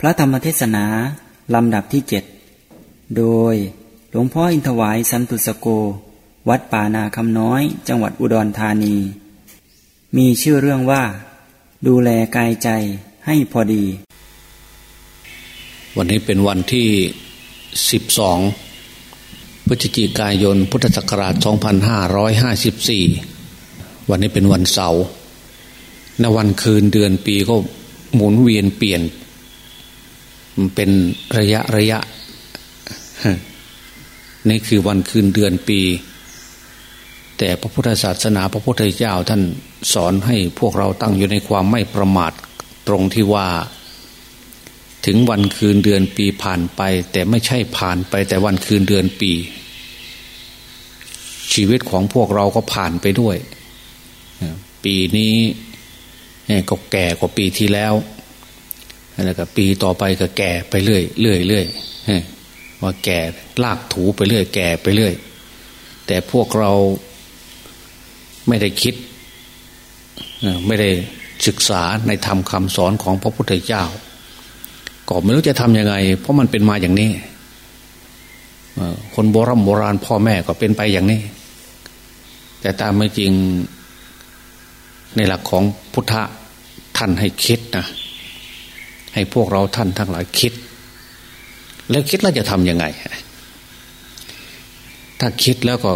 พระธรรมเทศนาลำดับที่เจ็ดโดยหลวงพ่ออินทวายสันตุสโก วัดป่านาคำน้อย จังหวัดอุดรธานี มีชื่อเรื่องว่า ดูแลกายใจให้พอดี วันนี้เป็นวันที่ 12 พฤศจิกายน พุทธศักราช 2554 วันนี้เป็นวันเสาร์ในวันคืนเดือนปีก็หมุนเวียนเปลี่ยน เป็นระยะระยะ นี่คือวันคืนเดือนปี แต่พระพุทธศาสนาพระพุทธเจ้าท่านสอนให้พวกเราตั้งอยู่ในความไม่ประมาทตรงที่ว่า ถึงวันคืนเดือนปีผ่านไป แต่ไม่ใช่ผ่านไปแต่วันคืนเดือนปี ชีวิตของพวกเราก็ผ่านไปด้วย ปีนี้ก็แก่กว่าปีที่แล้ว แล้วก็ปีต่อไปก็แก่ไปเรื่อยเรื่อยเรื่อยว่าแก่ลากถูไปเรื่อย แก่ไปเรื่อย แต่พวกเราไม่ได้คิดไม่ได้ศึกษาในธรรมคำสอนของพระพุทธเจ้า ก็ไม่รู้จะทำยังไง เพราะมันเป็นมาอย่างนี้คนโบราณโบราณพ่อแม่ก็เป็นไปอย่างนี้ แต่ตามไม่จริงในหลักของพุทธท่านให้คิดนะ ให้พวกเราท่านทั้งหลายคิด แล้วคิดแล้วจะทำยังไง ถ้าคิดแล้วก็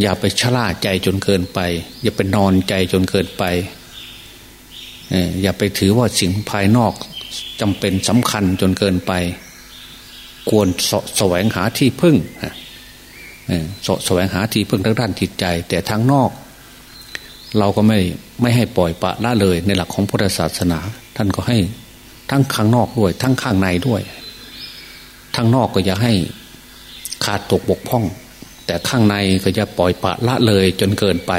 อย่าไปชล่าใจจนเกินไป อย่าไปนอนใจจนเกินไปอย่าไปถือว่าสิ่งภายนอกจำเป็นสำคัญจนเกินไป ควรสแสวงหาที่พึ่งสแสวงหาที่พึ่งทางด้านจิตใจ แต่ทางนอก เราก็ไม่ไม่ให้ปล่อยปะละเลยในหลักของพุทธศาสนา ท่านก็ให้ทั้งข้างนอกด้วย ทั้งข้างในด้วยทั้งนอกก็อย่าให้ขาดตกบกพร่อง แต่ข้างในก็จะปล่อยปะละเลยจนเกินไป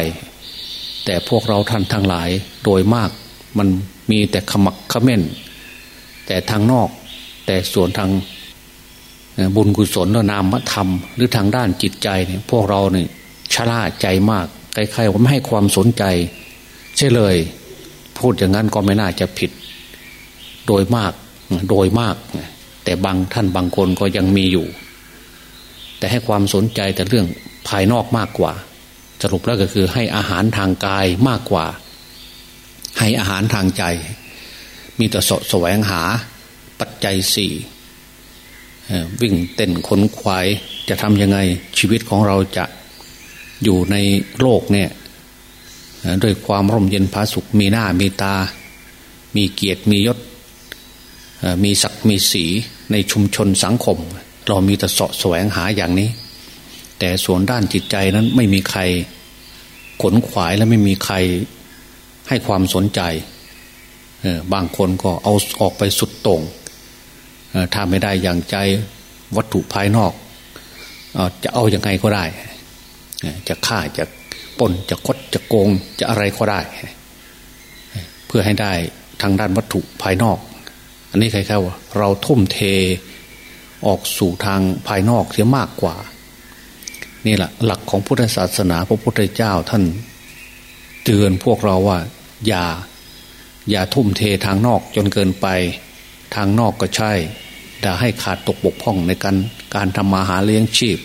แต่พวกเราท่านทั้งหลายโดยมากมันมีแต่ขมักขม้น แต่ทางนอก แต่ส่วนทางบุญกุศลและนามธรรม หรือทางด้านจิตใจเนี่ยพวกเราเนี่ยชราใจมากใครๆว่าไม่ให้ความสนใจ ใช่เลย พูดอย่างนั้นก็ไม่น่าจะผิด โดยมากโดยมาก แต่บางท่านบางคนก็ยังมีอยู่ แต่ให้ความสนใจแต่เรื่องภายนอกมากกว่า สรุปแล้วก็คือให้อาหารทางกายมากกว่า ให้อาหารทางใจ มีแต่สแสวงหาปัจจัยสี่วิ่งเต้นขนควายจะทำยังไงชีวิตของเราจะอยู่ในโลกเนี่ยด้วยความร่มเย็นผาสุขมีหน้ามีตา มีเกียรติมียศ มีศักดิ์มีสีในชุมชนสังคม เรามีแต่เสาะแสวงหาอย่างนี้ แต่ส่วนด้านจิตใจนั้นไม่มีใครขนขวายและไม่มีใครให้ความสนใจบางคนก็เอาออกไปสุดตรงถ้าไม่ได้อย่างใจวัตถุภายนอกจะเอาอยัางไงก็ได้ จะฆ่าจะปนจะคดจะโกงจะอะไรก็ได้ เพื่อให้ได้ทางด้านวัตถุภายนอก อันนี้ใครๆว่าเราทุ่มเทออกสู่ทางภายนอกเสียมากกว่า นี่แหละ หลักของพุทธศาสนาพระพุทธเจ้าท่านเตือนพวกเราว่า อย่า อย่าทุ่มเททางนอกจนเกินไป ทางนอกก็ใช่แต่ให้ขาดตกบกพร่องในการการทำมาหาเลี้ยงชีพ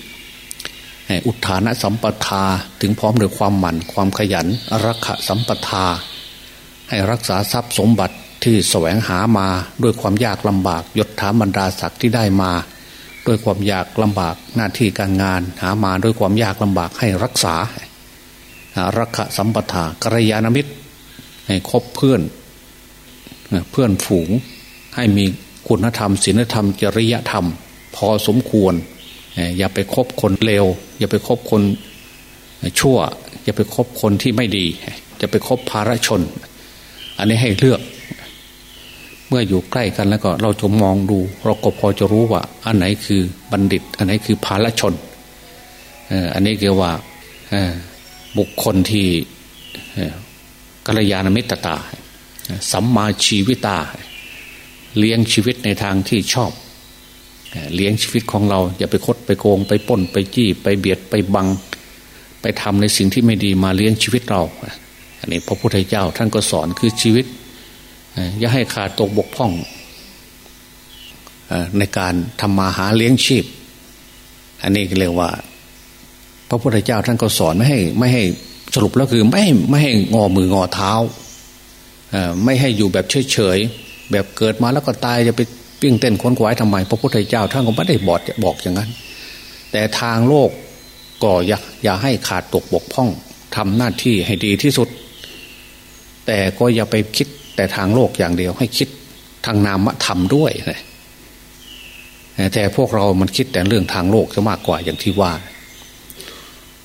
อุทานสัมปทาถึงพร้อมด้วยความหมั่นความขยันรักษาสัมปทา ให้รักษาทรัพย์สมบัติ ที่แสวงหามาด้วยความยากลำบากยศถาบรรดาศักดิ์ที่ได้มา ด้วยความยากลำบากหน้าที่การงานหามาด้วยความยากลำบากให้รักษารักษาสัมปทากัลยาณมิตร ให้คบเพื่อนเพื่อนฝูงให้มีคุณธรรมศีลธรรม จริยธรรม พอสมควร อย่าไปคบคนเลวอย่าไปคบคนชั่ว อย่าไปคบคนที่ไม่ดี จะไปคบภารชน อันนี้ให้เลือก เมื่ออยู่ใกล้กันแล้วก็เราจะมองดู เราก็พอจะรู้ว่า อันไหนคือบัณฑิต อันไหนคือภารชนอันนี้เรียกว่าบุคคลที่กัลยาณมิตรตา สัมมาชีวิตา เลี้ยงชีวิตในทางที่ชอบ เลี้ยงชีวิตของเรา อย่าไปคดไปโกง ไปป้นไปจี้ไปเบียดไปบัง ไปทำในสิ่งที่ไม่ดีมาเลี้ยงชีวิตเรา อันนี้พระพุทธเจ้าท่านก็สอนคือชีวิต อย่าให้ขาดตกบกพร่องในการทำมาหาเลี้ยงชีพ อันนี้เรียกว่า พระพุทธเจ้าท่านก็สอนไม่ให้ ไม่ให้สรุปแล้วคือไม่ไม่ให้งอมืองอเท้าไม่ให้อยู่แบบเฉยๆแบบเกิดมาแล้วก็ตายจะไปปิ้งเต้นค้นคว้าทำไม พระพุทธเจ้าท่านก็ไม่ได้บอกบอกอย่างนั้น แต่ทางโลกก็อย่าอย่าให้ขาดตกบกพร่องทำหน้าที่ให้ดีที่สุด แต่ก็อย่าไปคิด แต่ทางโลกอย่างเดียวให้คิดทางนามธรรมด้วยนะแต่พวกเรามันคิดแต่เรื่องทางโลกจะมากกว่าอย่างที่ว่า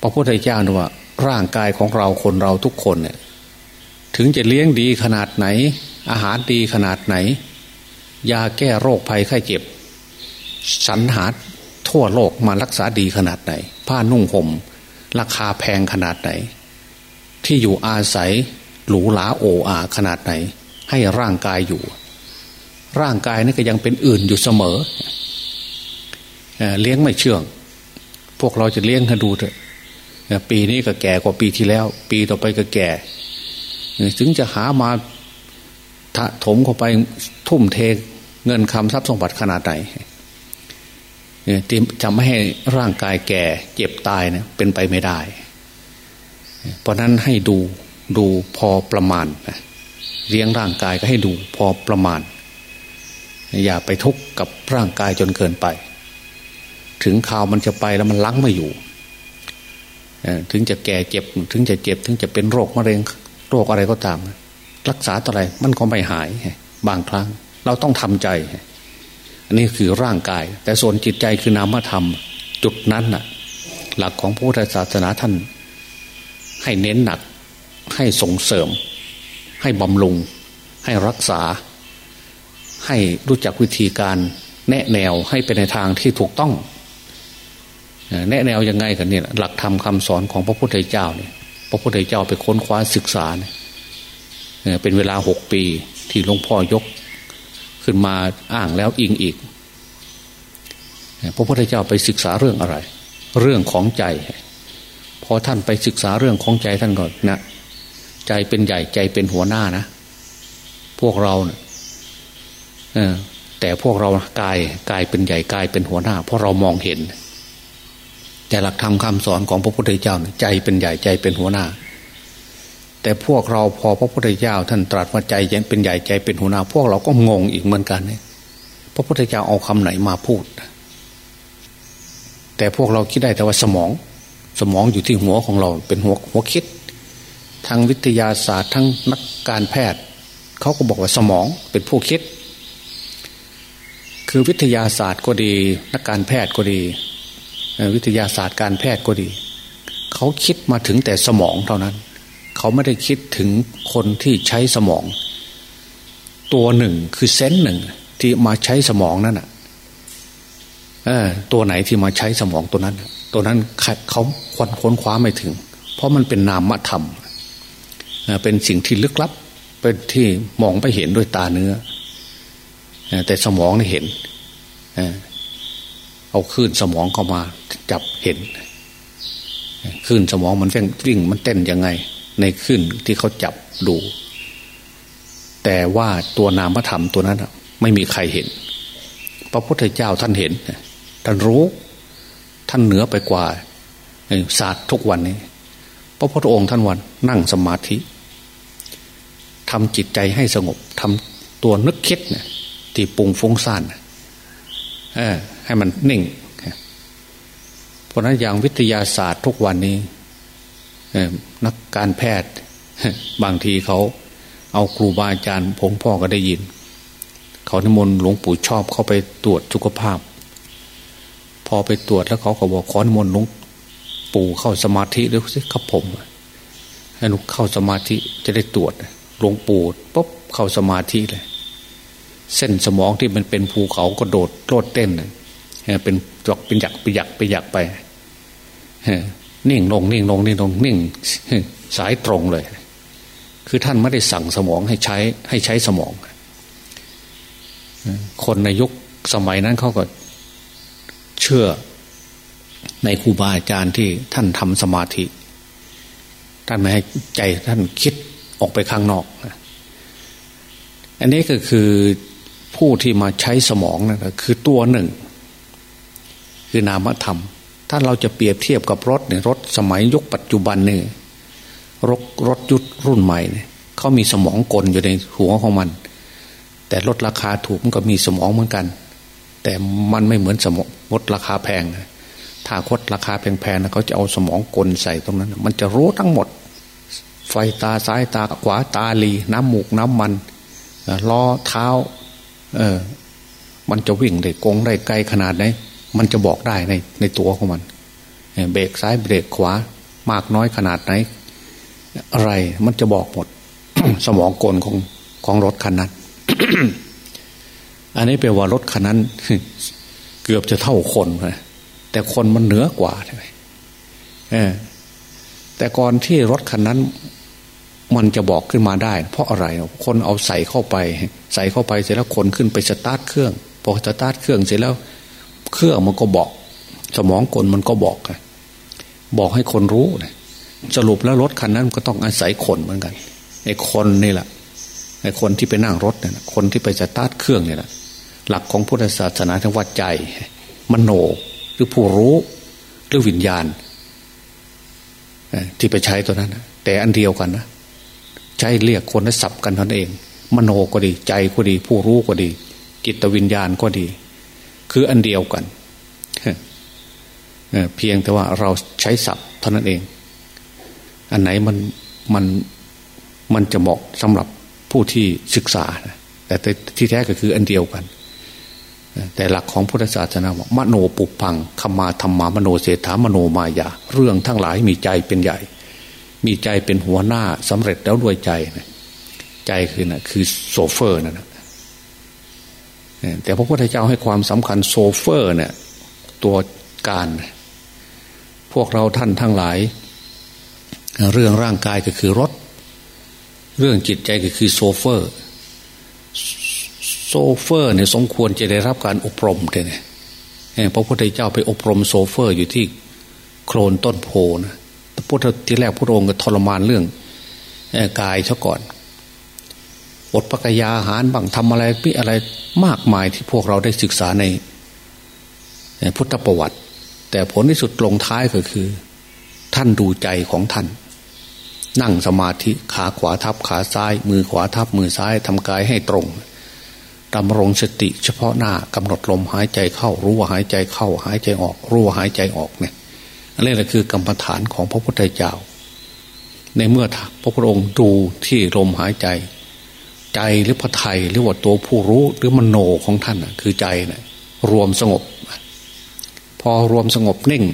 พระพุทธเจ้าว่า ร่างกายของเราคนเราทุกคนเนี่ย ถึงจะเลี้ยงดีขนาดไหน อาหารดีขนาดไหน ยาแก้โรคภัยไข้เจ็บ สรรหาทั่วโลกมารักษาดีขนาดไหน ผ้านุ่งห่ม ราคาแพงขนาดไหน ที่อยู่อาศัยหรูหราโออาขนาดไหน ให้ร่างกายอยู่ ร่างกายนี่ก็ยังเป็นอื่นอยู่เสมอเลี้ยงไม่เชื่อง พวกเราจะเลี้ยงให้ดูเถอะปีนี้ก็แก่กว่าปีที่แล้ว ปีต่อไปก็แก่ถึงจะหามาถมเข้าไปทุ่มเทเงินคำทรัพย์สมบัติขนาดไหนจะไม่ให้ร่างกายแก่เจ็บตายนะเป็นไปไม่ได้ เพราะนั้นให้ดูดูพอประมาณ เลี้ยงร่างกายก็ให้ดูพอประมาณ อย่าไปทุกข์กับร่างกายจนเกินไป ถึงข่าวมันจะไปแล้วมันล้างไม่อยู่ถึงจะแก่เจ็บ ถึงจะเจ็บ ถึงจะเป็นโรคมะเร็งโรคอะไรก็ตาม รักษาต่ออะไรมันก็ไม่หาย บางครั้ง เราต้องทำใจ อันนี้คือร่างกาย แต่ส่วนจิตใจคือนามธรรม จุดนั้นน่ะ หลักของพุทธศาสนาท่าน ให้เน้นหนักให้ส่งเสริม ให้บำรุง ให้รักษา ให้รู้จักวิธีการแนะแนวให้เป็นในทางที่ถูกต้อง แนะแนวยังไงกันเนี่ยหลักธรรมคาสอนของพระพุทธเจ้าเนี่ย พระพุทธเจ้าไปค้นคว้าศึกษาเนี่ยเป็นเวลาหกปีที่หลวงพ่อยกขึ้นมาอ้างแล้วอิงอีก พระพุทธเจ้าไปศึกษาเรื่องอะไร เรื่องของใจ พอท่านไปศึกษาเรื่องของใจท่านก่อนนะ ใจเป็นใหญ่ใจเป็นหัวหน้านะ พวกเราเนะ่ยแต่พวกเรากายกายเป็นใหญ่กายเป็นหัวหน้า เพราะเรามองเห็น แต่หลักธรรมคาสอนของพระพุทธเจ้าใจเป็นใหญ่ใจเป็นหัวหน้า แต่พวกเราพอพระพุทธเจ้า ท่านตรัสว่าใจเป็นใหญ่ใจเป็นหัวหน้า พวกเราก็งงอีกเหมือนกันเนี่ยพระพุทธเจ้าเอาคำไหนมาพูด แต่พวกเราคิดได้แต่ว่าสมอง สมองอยู่ที่หัวของเราเป็นหัวหัวคิด ทางวิทยาศาสตร์ทั้งนักการแพทย์เขาก็บอกว่าสมองเป็นผู้คิด คือวิทยาศาสตร์ก็ดี นักการแพทย์ก็ดี วิทยาศาสตร์การแพทย์ก็ดี เขาคิดมาถึงแต่สมองเท่านั้น เขาไม่ได้คิดถึงคนที่ใช้สมอง ตัวหนึ่งคือเซนหนึ่งที่มาใช้สมองนั่นอะตัวไหนที่มาใช้สมองตัวนั้น ตัวนั้นเขาควรค้นคว้าไม่ถึง เพราะมันเป็นนามธรรมเเป็นสิ่งที่ลึกลับ เป็นที่มองไปเห็นด้วยตาเนื้อ แต่สมองนี่เห็น เอาคลื่นสมองเข้ามาจับเห็นคลื่นสมองมันวิ่งวิ่งมันเต้นยังไง ในคลื่นที่เขาจับดู แต่ว่าตัวนามธรรมตัวนั้นไม่มีใครเห็น พระพุทธเจ้าท่านเห็น ท่านรู้ ท่านเหนือไปกว่าศาสตร์ทุกวันนี้ พระพุทธองค์ท่านวันนั่งสมาธิ ทำจิตใจให้สงบทำตัวนึกคิดเนี่ยที่ปุงฟุ้งซ่านให้มันนิ่ง เพราะนั้นอย่างวิทยาศาสตร์ทุกวันนี้นักการแพทย์ บางทีเขาเอาครูบาอาจารย์ผงพ่อก็ได้ยิน เขานิมนต์หลวงปู่ชอบเข้าไปตรวจสุขภาพ พอไปตรวจแล้วเขาก็บอกขอนิมนต์หลวงปู่เข้าสมาธิด้วยสิครับผมให้ลูกเข้าสมาธิจะได้ตรวจ ลวงปู่ปุ๊บเข้าสมาธิเลย เส้นสมองที่มันเป็นภูเขาก็โดดโลดเต้นเป็นจอกเป็นหยักไปหยักไปหยักไปนิ่งลงนิ่งลงนิ่งลงนิ่งสายตรงเลย คือท่านไม่ได้สั่งสมองให้ใช้ ให้ใช้สมอง คนในยุคสมัยนั้นเขาก็เชื่อในครูบาอาจารย์ที่ท่านทำสมาธิ ท่านไม่ให้ใจท่านคิด ออกไปข้างนอกอันนี้ก็คือผู้ที่มาใช้สมองนะคือตัวหนึ่ง คือนามธรรม ถ้าเราจะเปรียบเทียบกับรถเนี่ยรถสมัยยุคปัจจุบันนี่รถรถยุครุ่นใหม่เนี่ยเขามีสมองกลอยู่ในหัวของมัน แต่รถราคาถูกมันก็มีสมองเหมือนกัน แต่มันไม่เหมือนสมองรถราคาแพง ถ้าคดราคาแพงๆนะเขาจะเอาสมองกลใส่ตรงนั้น มันจะรู้ทั้งหมด ไฟตาซ้ายตาขวาตาลี น้ำหมูกน้ำมันล้อเท้า เออ มันจะวิ่งได้กงได้ไกลขนาดไหนมันจะบอกได้ในในตัวของมันเบรกซ้ายเบรกขวา มากน้อยขนาดไหน อะไรมันจะบอกหมด สมองกลของของรถคันนั้น อันนี้แปลว่ารถคันนั้น เกือบจะเท่าคนเลยแต่คนมันเหนือกว่าใช่ไหมแต่ก่อนที่รถคันนั้น มันจะบอกขึ้นมาได้ เพราะอะไร คนเอาใส่เข้าไป ใส่เข้าไปเสร็จแล้วคนขึ้นไปสตาร์ทเครื่องพอสตาร์ทเครื่องเสร็จแล้ว เครื่องมันก็บอก สมองกลมันก็บอกบอกให้คนรู้สรุปแล้วรถคันนั้นก็ต้องอาศัยคนเหมือนกันไอ้คนนี่แหละไอ้คนที่ไปนั่งรถเนี่ยคนที่ไปสตาร์ทเครื่องเนี่ยแหละหลักของพุทธศาสนาทั้งวัดใจ มโนหรือผู้รู้หรือวิญญาณที่ไปใช้ตัวนั้น แต่อันเดียวกันนะ ใช้เรียกคนและสับกันท่านเอง มโนก็ดี ใจก็ดี ผู้รู้ก็ดี จิตวิญญาณก็ดี คืออันเดียวกันเพียงแต่ว่าเราใช้ศัพท์เท่านั้นเอง อันไหนมันมันมันจะเหมาะสำหรับผู้ที่ศึกษา แต่ที่แท้ก็คืออันเดียวกัน แต่หลักของพุทธศาสนาบอกมโนปุพังขมาธรรมามโนเศรษฐามโนมายา เรื่องทั้งหลายมีใจเป็นใหญ่ มีใจเป็นหัวหน้าสำเร็จแล้วด้วยใจใจคือนะคือโซเฟอร์นั่นนะแต่พระพุทธเจ้าให้ความสำคัญโซเฟอร์ เนี่ย ตัวการ พวกเราท่านทั้งหลาย เรื่องร่างกายก็คือรถ เรื่องจิตใจก็คือโซเฟอร์โซเฟอร์เนี่ยสมควรจะได้รับการอบรมเลยพระพุทธเจ้าไปอบรมโซเฟอร์อยู่ที่โคนต้นโพธิ์นะ พุทธทีแรกพระองค์ก็ทรมานเรื่องกายซะก่อนอดปักยาอาหารบังทำอะไรพิอะไรมากมายที่พวกเราได้ศึกษาในพุทธประวัติ แต่ผลที่สุดลงท้ายก็คือ ท่านดูใจของท่าน นั่งสมาธิขาขวาทับขาซ้าย มือขวาทับมือซ้ายทำกายให้ตรงดำรงสติเฉพาะหน้ากำหนดลมหายใจเข้า รู้ว่าหายใจเข้า หายใจออก รู้ว่าหายใจออกเนี่ย นนี้แหละคือกรรมฐานของพระพุทธเจ้า ในเมื่อพระพุทธองค์ดูที่ลมหายใจ ใจหรือพระไทยหรือว่าตัวผู้รู้หรือมโนของท่านคือใจนะรวมสงบ พอรวมสงบนิ่ง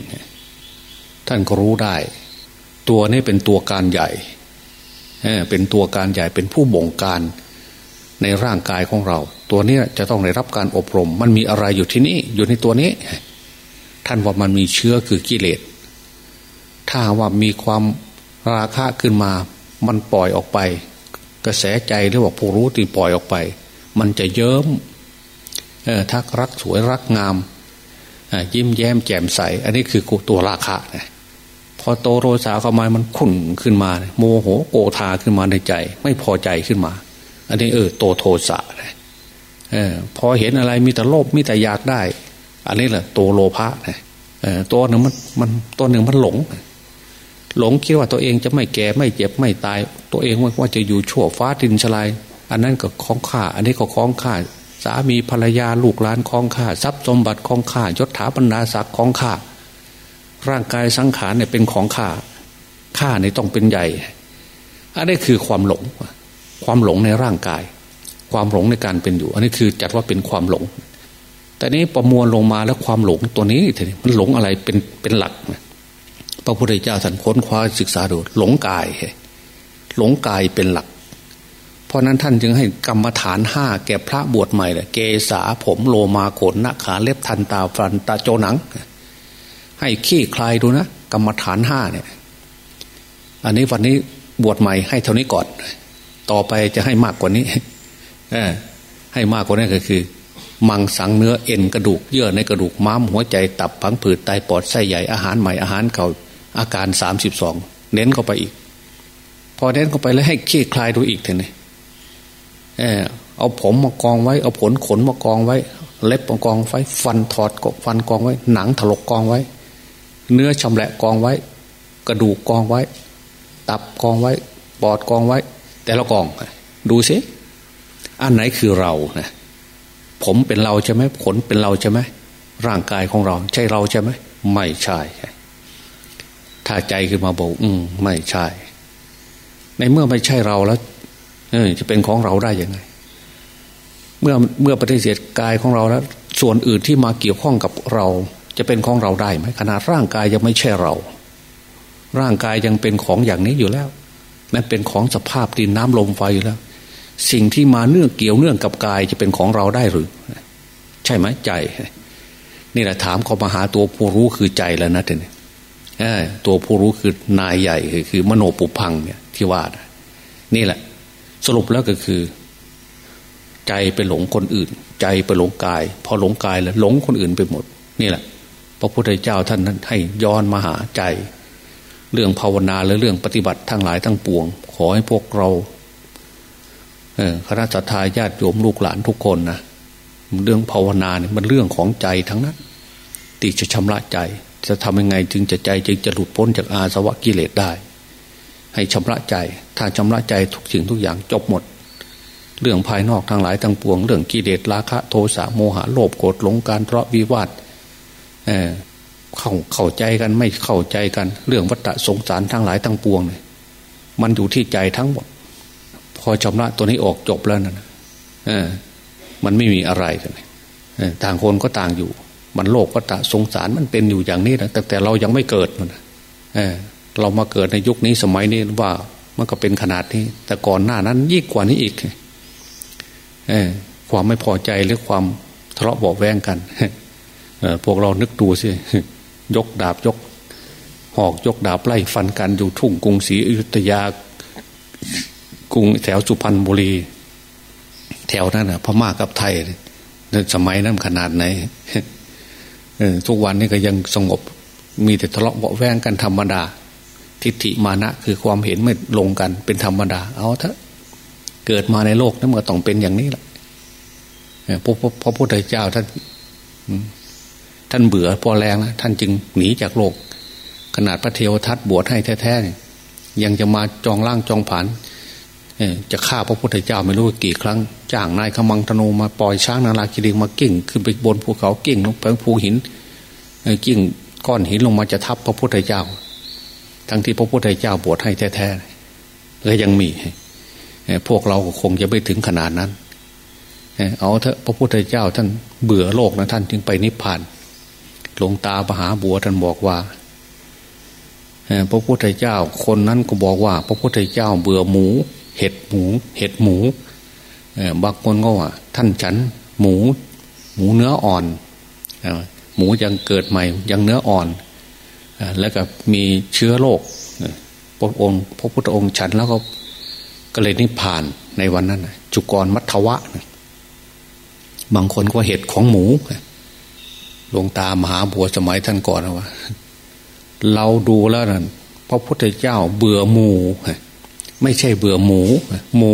ท่านก็รู้ได้ ตัวนี้เป็นตัวการใหญ่เป็นตัวการใหญ่เป็นผู้บงการในร่างกายของเรา ตัวนี้จะต้องได้รับการอบรม มันมีอะไรอยู่ที่นี่อยู่ในตัวนี้ ท่านว่ามันมีเชื้อคือกิเลส ถ้าว่ามีความราคะขึ้นมา มันปล่อยออกไป กระแสใจหรือว่าผู้รู้ที่ปล่อยออกไป มันจะเยิ้มทักรักสวยรักงามยิ้มแย้มแจ่มใส อันนี้คือตัวราคะนะพอโตโทสะเข้ามามันขุ่นขึ้นมา โมโหโกธาขึ้นมาในใจ ไม่พอใจขึ้นมา อันนี้เออโตโทสะเออพอเห็นอะไรมีแต่โลภมีแต่อยากได้ อันนี้แหละโตโลภะนะเออตัวหนึ่งมันมันตัวหนึ่งมันหลง หลงคิดว่าตัวเองจะไม่แก่ไม่เจ็บไม่ตาย ตัวเองว่าจะอยู่ชั่วฟ้าดินสลาย อันนั้นก็คล้องข่า อันนี้ก็คล้องข่า สามีภรรยาลูกหลานคล้องข่าทรัพย์สมบัติคล้องข่ายศถาบรรดาศักดิ์คล้องข่า ร่างกายสังขารเนี่ยเป็นของข่าข่าเนี่ยต้องเป็นใหญ่ อันนี้คือความหลง ความหลงในร่างกาย ความหลงในการเป็นอยู่ อันนี้คือจัดว่าเป็นความหลง แต่นี้ประมวลลงมาแล้วความหลงตัวนี้มันหลงอะไรเป็นเป็นหลัก พระพุทธเจ้าท่านค้นคว้าศึกษาดูหลงกาย หลงกายเป็นหลัก เพราะนั้นท่านจึงให้กรรมฐานห้าแก่พระบวชใหม่เลยเกษาผมโลมาขนนาขาเล็บทันตาฟันตาโจหนัง ให้ขี้คลายดูนะ กรรมฐานห้าเนี่ย อันนี้วันนี้บวชใหม่ให้เท่านี้ก่อน ต่อไปจะให้มากกว่านี้ให้มากกว่านี้ก็คือ มังสังเนื้อเอ็นกระดูกเยื่อในกระดูกม้ามหัวใจตับผังผืดไตปอดไส้ใหญ่อาหารใหม่อาหารเก่า อาการสามสิบสองเน้นเข้าไปอีก พอเน้นเข้าไปแล้วให้ขี้คลายดูอีกเถอะนี่เออเอาผมมากองไว้ เอาผลขนมากองไว้ เล็บมากองไว้ ฟันถอดกฟันกองไว้ หนังถลกกองไว้ เนื้อชำแหละกองไว้ กระดูกกองไว้ ตับกองไว้ ปอดกองไว้ แต่ละกอง ดูสิอันไหนคือเรานะผมเป็นเราใช่ไหมขนเป็นเราใช่ไหมร่างกายของเรา ใช่เราใช่ไหมไม่ใช่ ถ้าใจขึ้นมาบอก อืม ไม่ใช่ ในเมื่อไม่ใช่เราแล้ว เออ จะเป็นของเราได้ยังไง เมื่อเมื่อปฏิเสธกายของเราแล้ว ส่วนอื่นที่มาเกี่ยวข้องกับเรา จะเป็นของเราได้ไหมขนาดร่างกายยังไม่ใช่เรา ร่างกายยังเป็นของอย่างนี้อยู่แล้วมันเป็นของสภาพดินน้ำลมไฟอยู่แล้ว สิ่งที่มาเนื่องเกี่ยวเนื่องกับกายจะเป็นของเราได้หรือ ใช่ไหมใจ นี่แหละถามเขามาหาตัวผู้รู้คือใจแล้วนะเนี่ย ตัวผู้รู้คือนายใหญ่คือ มโนปุพังเนี่ยที่ว่านี่แหละ สรุปแล้วก็คือ ใจไปหลงคนอื่น ใจไปหลงกาย พอหลงกายแล้วหลงคนอื่นไปหมด นี่แหละ พระพุทธเจ้าท่านให้ย้อนมาหาใจ เรื่องภาวนาและเรื่องปฏิบัติทั้งหลายทั้งปวง ขอให้พวกเราคณะสัตยาญาติโยมลูกหลานทุกคนนะเรื่องภาวนาเนี่ยมันเรื่องของใจทั้งนั้นตีจะชำระใจ จะทำยังไงจึงจะใจจึงจะหลุดพ้นจากอาสวะกิเลสได้ ให้ชำระใจ ถ้าชำระใจทุกสิ่งทุกอย่างจบหมด เรื่องภายนอกทั้งหลายทั้งปวง เรื่องกิเลสราคะ โทสะโมหะโลภโกรธหลงการทะเลาะวิวาทเออเข้าเข้าใจกันไม่เข้าใจกัน เรื่องวัฏสงสารทั้งหลายทั้งปวงเนี่ยมันอยู่ที่ใจทั้งหมด พอชำระตัวนี้ออกจบแล้วนะเออมันไม่มีอะไรกันต่างคนก็ต่างอยู่ มันโลกก็ตะสงสารมันเป็นอยู่อย่างนี้นะแต่แต่เรายังไม่เกิดมันเออเรามาเกิดในยุคนี้สมัยนี้ว่ามันก็เป็นขนาดนี้ แต่ก่อนหน้านั้นยิ่งกว่านี้อีกเออความไม่พอใจหรือความทะเลาะเบาแวงกันพวกเรานึกดูสิยกดาบยก หอกยกดาบไล่ฟันกันอยู่ทุ่งกรุงศรีอยุธยากรุงแถวสุพรรณบุรี แถวนั้นนะพม่ากับไทยในสมัยนั้นขนาดไหน ทุกวันนี้ก็ยังสงบ มีแต่ทะเลาะเบาแวงกันธรรมดา ทิฏฐิมานะคือความเห็นไม่ลงกันเป็นธรรมดา เอาเถอะเกิดมาในโลกนั้นมันก็ต้องเป็นอย่างนี้แหละพระพระพุทธเจ้าท่านท่านเบื่อพอแรงแล้วท่านจึงหนีจากโลก ขนาดพระเทวทัตบวชให้แท้ๆยังจะมาจองล่างจองผ่าน จะฆ่าพระพุทธเจ้าไม่รู้กี่ครั้ง จ้างนายขมังธนูมาปล่อยช้างนาลาคิริงมากิ่ง ขึ้นไปบนภูเขากิ่งลงไปภูหินกิ่งก้อนหินลงมาจะทับพระพุทธเจ้า ทั้งที่พระพุทธเจ้าบวชให้แท้ๆก็ยังมีพวกเราคงจะไม่ถึงขนาดนั้นเอาเถอะพระพุทธเจ้าท่านเบื่อโลกนะท่านจึงไปนิพพานหลวงตามหาบัวท่านบอกว่าพระพุทธเจ้าคนนั้นก็บอกว่า พระพุทธเจ้าเบื่อหมู เห็ดหมู เห็ดหมูบางคนก็ว่า ท่านฉันหมู หมูเนื้ออ่อนหมูยังเกิดใหม่ยังเนื้ออ่อนแล้วก็มีเชื้อโรคพระองค์ พระพุทธองค์ฉันแล้วก็ก็เลยนิพพานในวันนั้นจุกรมัทวะ บางคนก็เห็ดของหมูลวงตามหาบัวสมัยท่านก่อนว่า เราดูแล้วนั่นพระพุทธเจ้าเบื่อหมู ไม่ใช่เบื่อหมู หมู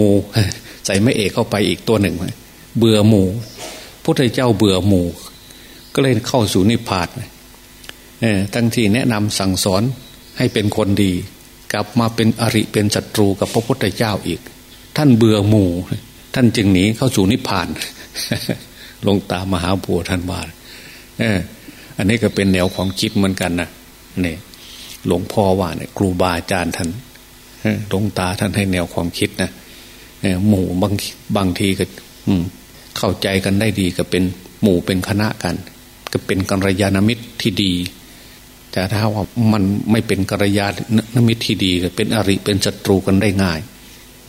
ใส่ไม่เอกเข้าไปอีกตัวหนึ่ง เบื่อหมูพุทธเจ้าเบื่อหมู ก็เลยเข้าสู่นิพพานตั้งที่แนะนำสั่งสอนให้เป็นคนดี กลับมาเป็นอริเป็นศัตรูกับพระพุทธเจ้าอีก ท่านเบื่อหมูท่านจึงหนีเข้าสู่นิพพานลงตามหาบัวท่านว่าอันนี้ก็เป็นแนวความคิดเหมือนกันนะเนี่ยหลวงพ่อว่าเนี่ยครูบาอาจารย์ท่าน หลวงตาท่านให้แนวความคิดนะหมู่บางบางทีก็เข้าใจกันได้ดีก็เป็นหมู่เป็นคณะกัน ก็เป็นกัลยาณมิตรที่ดี แต่ถ้าว่ามันไม่เป็นกัลยาณมิตรที่ดีก็เป็นอริเป็นศัตรูกันได้ง่าย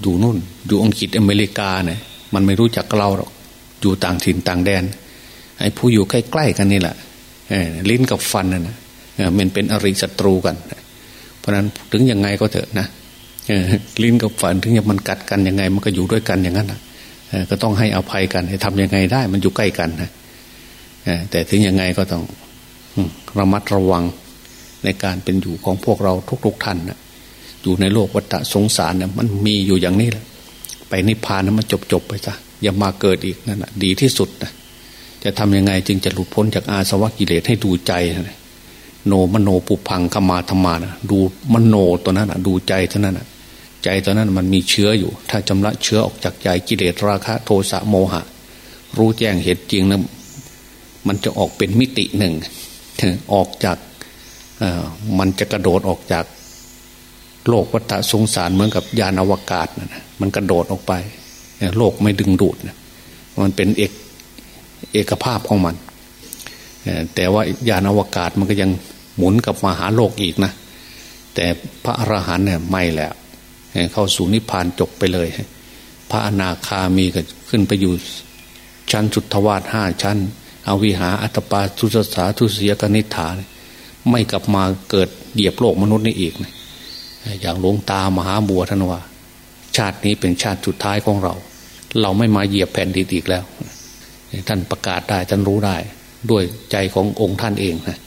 อยู่นู่น อยู่อังกฤษอเมริกาเนี่ยมันไม่รู้จักเราหรอกอยู่ต่างถิ่นต่างแดนไอ้ผู้อยู่ใกล้ๆกันนี่แหละลิ้นกับฟันน่ะมันเป็นอริศัตรูกัน เพราะนั้นถึงยังไงก็เถอะนะ ลิ้นกับฝันถึงจะมันกัดกันยังไง มันก็อยู่ด้วยกันอย่างนั้นก็ต้องให้อภัยกันให้ทำยังไงได้ มันอยู่ใกล้กันนะแต่ถึงยังไงก็ต้องระมัดระวังในการเป็นอยู่ของพวกเราทุกๆท่านนะอยู่ในโลกวัฏสงสารนี่ยมันมีอยู่อย่างนี้แหละไปนิพพานนะมันจบจบไปจ้ะอย่ามาเกิดอีกนั่นแหะดีที่สุดนะจะทำยังไงจึงจะหลุดพ้นจากอาสวะกิเลสให้ดูใจนะโนมโนปุพังขมาธรรมานะดูมโนตัวนั้นนะดูใจเท่านั้นนะ ใจตัวนั้นมันมีเชื้ออยู่ ถ้าจำละเชื้อออกจากใจกิเลสราคะ โทสะโมหะ รู้แจ้งเหตุจริงนะมันจะออกเป็นมิติหนึ่งออกจากมันจะกระโดดออกจากโลกวัฏสงสารเหมือนกับยานอวกาศนะมันกระโดดออกไป โลกไม่ดึงดูดนะมันเป็นเอกเอกภาพของมัน แต่ว่ายานอวกาศมันก็ยังหมุนกลับมาหาโลกอีกนะ แต่พระอรหันต์เนี่ยไม่แล้ว เข้าสู่นิพพานจบไปเลย พระอนาคามีก็ขึ้นไปอยู่ชั้นสุทวาสห้าชั้นอาวิหาอัตปาทุสสาทุสยกนิฐานไม่กลับมาเกิดเหยียบโลกมนุษย์นี่อีกนะอย่างหลวงตามหาบัวท่านว่า ชาตินี้เป็นชาติสุดท้ายของเรา เราไม่มาเหยียบแผ่นดินอีกแล้ว ท่านประกาศได้ท่านรู้ได้ ด้วยใจขององค์ท่านเองนะ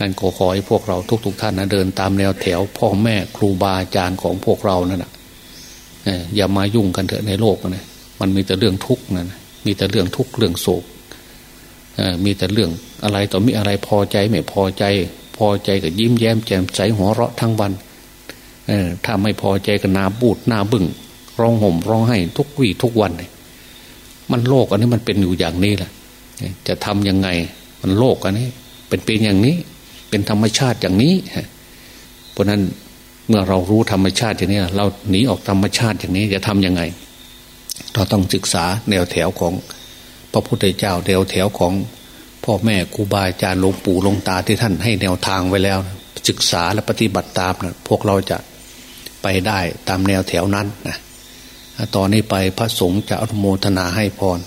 นั่นขอขอให้พวกเราทุกๆทท่านนะเดินตามแนวแถว พ่อแม่ครูบาอาจารย์ของพวกเรานั่นนะอย่ามายุ่งกันเถอะในโลกนะมันมีแต่เรื่องทุกข์นะมีแต่เรื่องทุกข์เรื่องโศกมีแต่เรื่องอะไรต่อมีอะไรพอใจไม่พอใจ พอใจก็ยิ้มแย้มแจ่มใสหัวเราะทั้งวันถ้าไม่พอใจก็นาบูดหน้าบึง้งร้องห่มร้องไห้ทุกวี่ทุกวัน มันโลกอันนี้มันเป็นอยู่อย่างนี้แหละจะทํำยังไง มันโลกอันนี้ เป็นเป็นอย่างนี้ เป็นธรรมชาติอย่างนี้เพราะนั้นเมื่อเรารู้ธรรมชาติอย่างนี้เราหนีออกธรรมชาติอย่างนี้จะทำยังไง เราต้องศึกษาแนวแถวของพระพุทธเจ้าแนวแถวของพ่อแม่ครูบาอาจารย์หลวงปู่หลวงตาที่ท่านให้แนวทางไว้แล้ว ศึกษาและปฏิบัติตามนะพวกเราจะไปได้ตามแนวแถวนั้นนะตอนนี้ไปพระสงฆ์จะอนุโมทนาให้พร